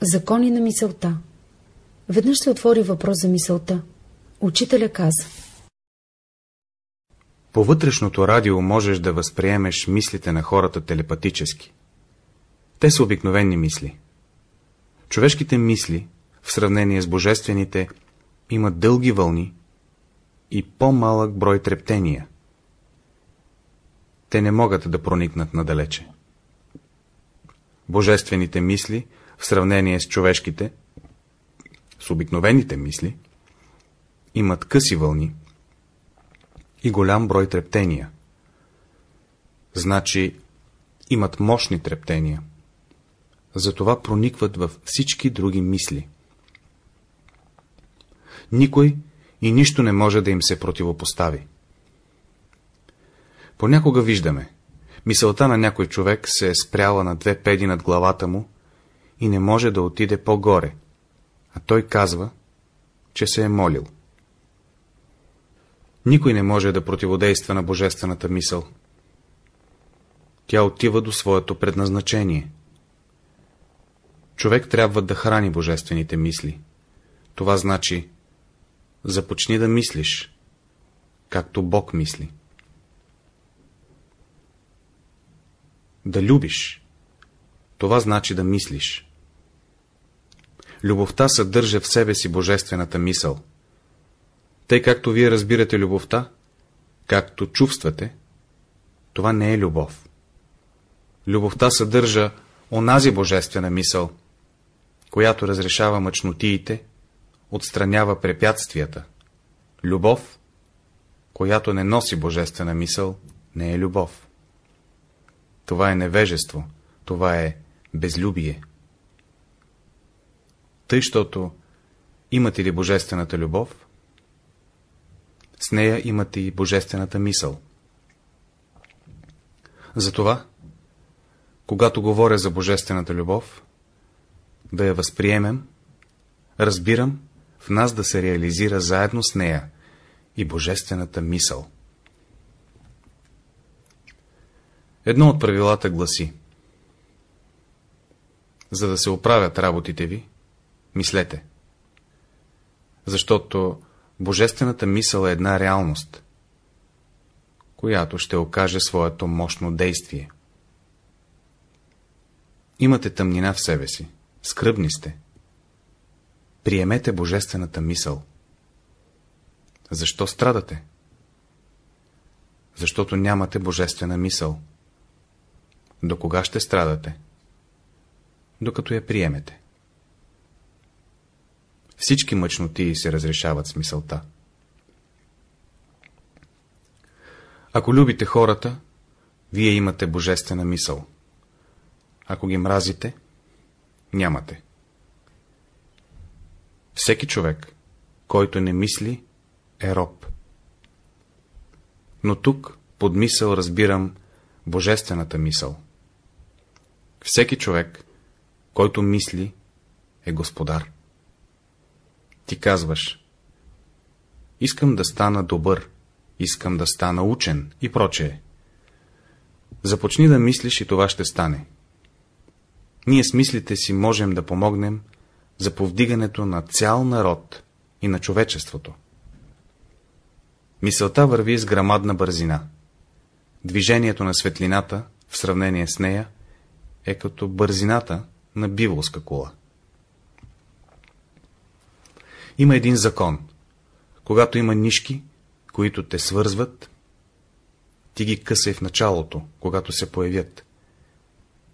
Закони на мисълта Веднъж се отвори въпрос за мисълта. Учителя каза. По вътрешното радио можеш да възприемеш мислите на хората телепатически. Те са обикновени мисли. Човешките мисли, в сравнение с божествените, имат дълги вълни и по-малък брой трептения. Те не могат да проникнат надалече. Божествените мисли, в сравнение с човешките, с обикновените мисли, имат къси вълни и голям брой трептения. Значи имат мощни трептения. Затова проникват във всички други мисли. Никой и нищо не може да им се противопостави. Понякога виждаме, мисълта на някой човек се е спряла на две педи над главата му и не може да отиде по-горе, а той казва, че се е молил. Никой не може да противодейства на божествената мисъл. Тя отива до своето предназначение. Човек трябва да храни божествените мисли. Това значи, започни да мислиш, както Бог мисли. Да любиш, това значи да мислиш. Любовта съдържа в себе си божествената мисъл. Тъй както вие разбирате любовта, както чувствате, това не е любов. Любовта съдържа онази божествена мисъл, която разрешава мъчнотиите, отстранява препятствията. Любов, която не носи божествена мисъл, не е любов. Това е невежество, това е безлюбие. Тъй, щото имате ли божествената любов, с нея имате и божествената мисъл. Затова, когато говоря за божествената любов, да я възприемем, разбирам в нас да се реализира заедно с нея и божествената мисъл. Едно от правилата гласи За да се оправят работите ви, мислете. Защото Божествената мисъл е една реалност, която ще окаже своето мощно действие. Имате тъмнина в себе си, скръбни сте. Приемете Божествената мисъл. Защо страдате? Защото нямате Божествена мисъл. До кога ще страдате? Докато я приемете. Всички мъчноти се разрешават с мисълта. Ако любите хората, вие имате божествена мисъл. Ако ги мразите, нямате. Всеки човек, който не мисли, е роб. Но тук под мисъл разбирам божествената мисъл. Всеки човек, който мисли, е господар. Ти казваш, искам да стана добър, искам да стана учен и прочее. Започни да мислиш и това ще стане. Ние с мислите си можем да помогнем за повдигането на цял народ и на човечеството. Мисълта върви с грамадна бързина. Движението на светлината, в сравнение с нея, е като бързината на биволска кула. Има един закон. Когато има нишки, които те свързват, ти ги късай в началото, когато се появят.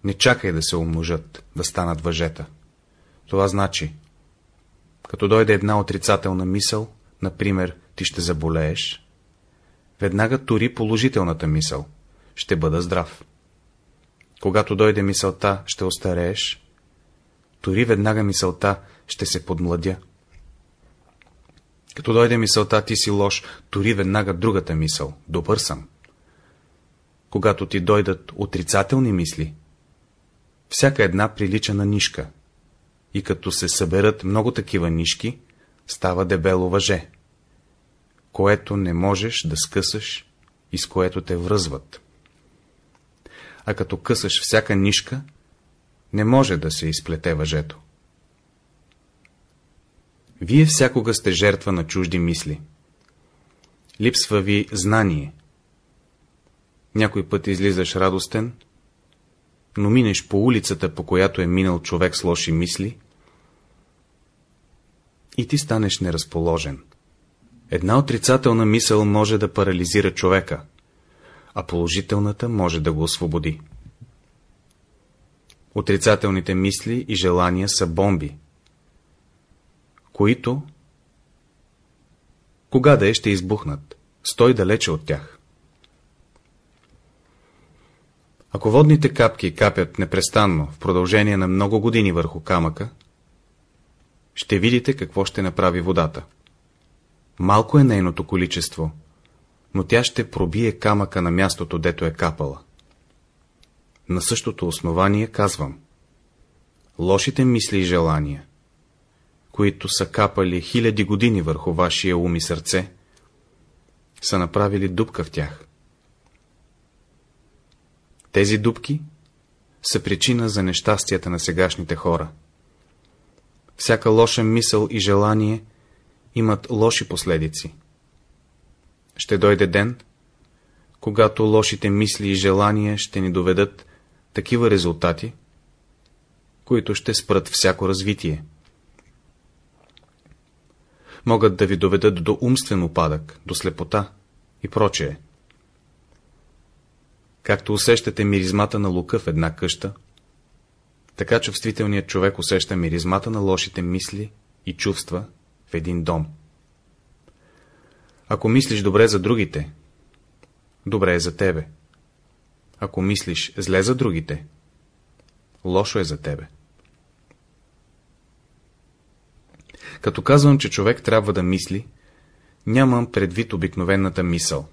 Не чакай да се умножат, да станат въжета. Това значи, като дойде една отрицателна мисъл, например, ти ще заболееш, веднага тури положителната мисъл, ще бъда здрав. Когато дойде мисълта, ще остарееш, тури веднага мисълта, ще се подмладя. Като дойде мисълта, ти си лош, тори веднага другата мисъл, добър съм. Когато ти дойдат отрицателни мисли, всяка една прилича на нишка, и като се съберат много такива нишки, става дебело въже, което не можеш да скъсаш и с което те връзват. А като късаш всяка нишка, не може да се изплете въжето. Вие всякога сте жертва на чужди мисли. Липсва ви знание. Някой път излизаш радостен, но минеш по улицата, по която е минал човек с лоши мисли, и ти станеш неразположен. Една отрицателна мисъл може да парализира човека, а положителната може да го освободи. Отрицателните мисли и желания са бомби, които, кога да е, ще избухнат. Стой далече от тях. Ако водните капки капят непрестанно в продължение на много години върху камъка, ще видите какво ще направи водата. Малко е нейното количество, но тя ще пробие камъка на мястото, дето е капала. На същото основание казвам. Лошите мисли и желания, които са капали хиляди години върху вашия ум и сърце, са направили дупка в тях. Тези дупки са причина за нещастията на сегашните хора. Всяка лоша мисъл и желание имат лоши последици. Ще дойде ден, когато лошите мисли и желания ще ни доведат такива резултати, които ще спрат всяко развитие. Могат да ви доведат до умствен упадък, до слепота и прочее. Както усещате миризмата на лука в една къща, така чувствителният човек усеща миризмата на лошите мисли и чувства в един дом. Ако мислиш добре за другите, добре е за тебе. Ако мислиш зле за другите, лошо е за тебе. Като казвам, че човек трябва да мисли, нямам предвид обикновената мисъл.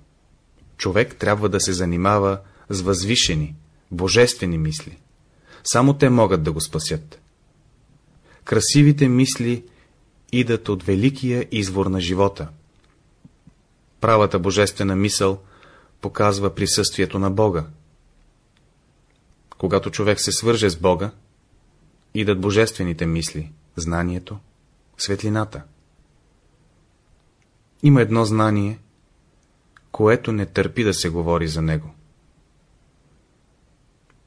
Човек трябва да се занимава с възвишени, божествени мисли. Само те могат да го спасят. Красивите мисли идат от великия извор на живота. Правата божествена мисъл показва присъствието на Бога. Когато човек се свърже с Бога, идат божествените мисли, знанието, светлината. Има едно знание, което не търпи да се говори за него.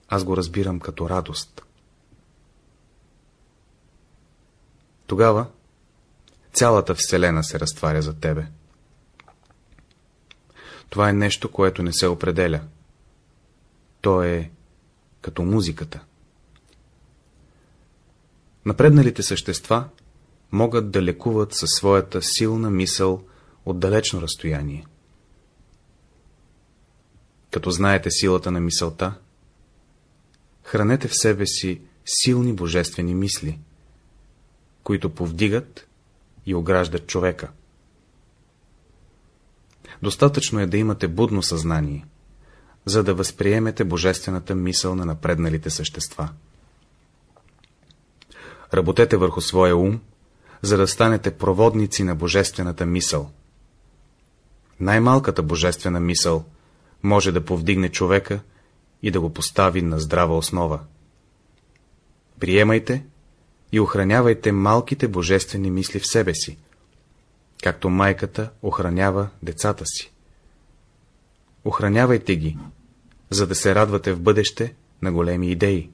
Аз го разбирам като радост. Тогава цялата Вселена се разтваря за тебе. Това е нещо, което не се определя. То е като музиката. Напредналите същества могат да лекуват със своята силна мисъл от далечно разстояние. Като знаете силата на мисълта, хранете в себе си силни божествени мисли, които повдигат и ограждат човека. Достатъчно е да имате будно съзнание, за да възприемете божествената мисъл на напредналите същества. Работете върху своя ум, за да станете проводници на божествената мисъл. Най-малката божествена мисъл може да повдигне човека и да го постави на здрава основа. Приемайте и охранявайте малките божествени мисли в себе си, както майката охранява децата си. Охранявайте ги, за да се радвате в бъдеще на големи идеи.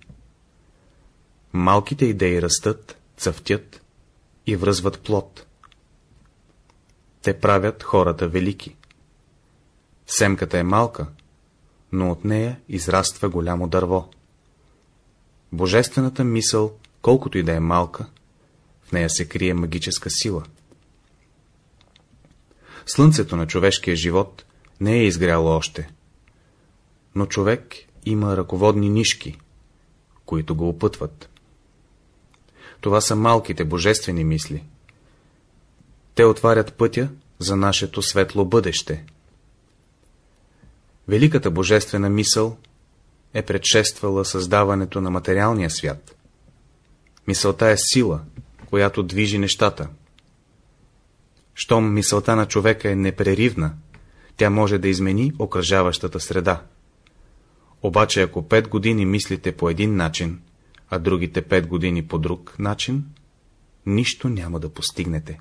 Малките идеи растат, цъфтят и връзват плод. Те правят хората велики. Семката е малка, но от нея израства голямо дърво. Божествената мисъл, колкото и да е малка, в нея се крие магическа сила. Слънцето на човешкия живот не е изгряло още, но човек има ръководни нишки, които го опътват. Това са малките божествени мисли. Те отварят пътя за нашето светло бъдеще. Великата божествена мисъл е предшествала създаването на материалния свят. Мисълта е сила, която движи нещата. Щом мисълта на човека е непреривна, тя може да измени окръжаващата среда. Обаче ако пет години мислите по един начин, а другите пет години по друг начин, нищо няма да постигнете.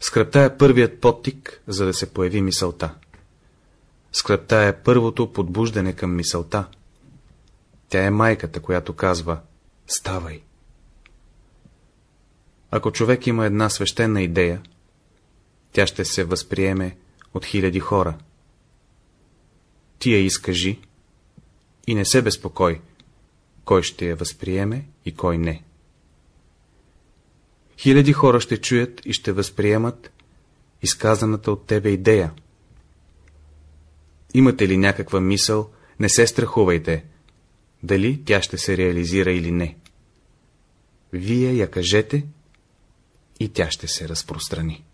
Скръпта е първият подтик, за да се появи мисълта. Скръпта е първото подбуждане към мисълта. Тя е майката, която казва «Ставай». Ако човек има една свещена идея, тя ще се възприеме от хиляди хора. Ти я изкажи и не се безпокой, кой ще я възприеме и кой не. Хиляди хора ще чуят и ще възприемат изказаната от тебе идея. Имате ли някаква мисъл, не се страхувайте, дали тя ще се реализира или не. Вие я кажете и тя ще се разпространи.